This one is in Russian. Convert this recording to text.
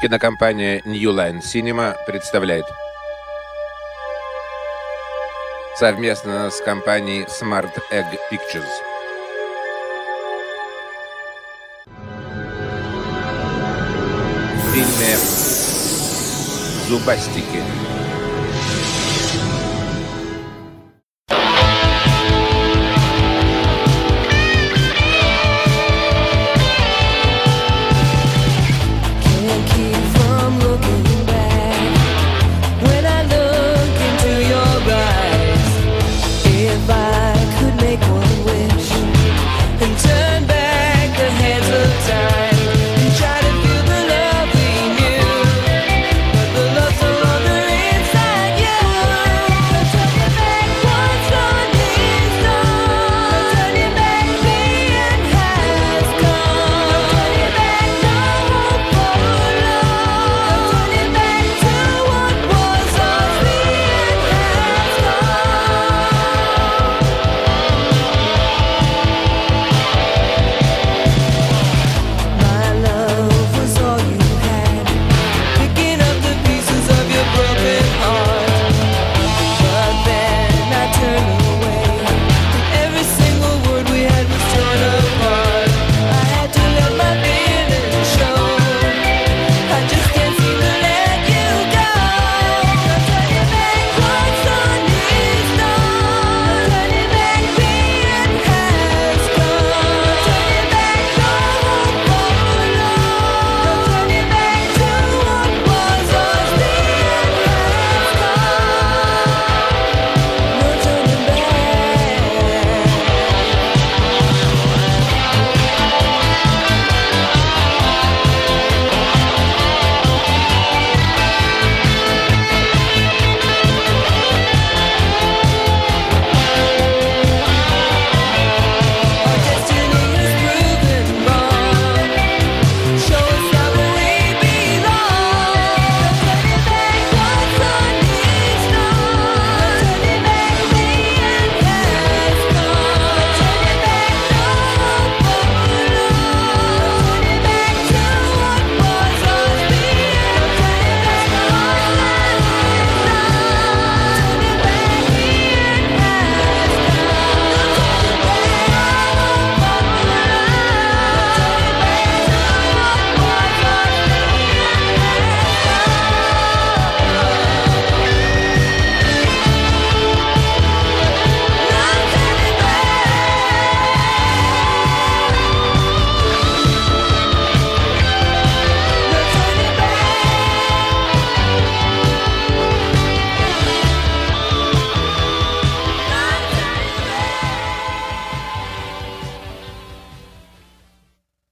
Кинокомпания New Line Cinema представляет совместно с компанией Smart Egg Pictures. В фильме «Зубастики»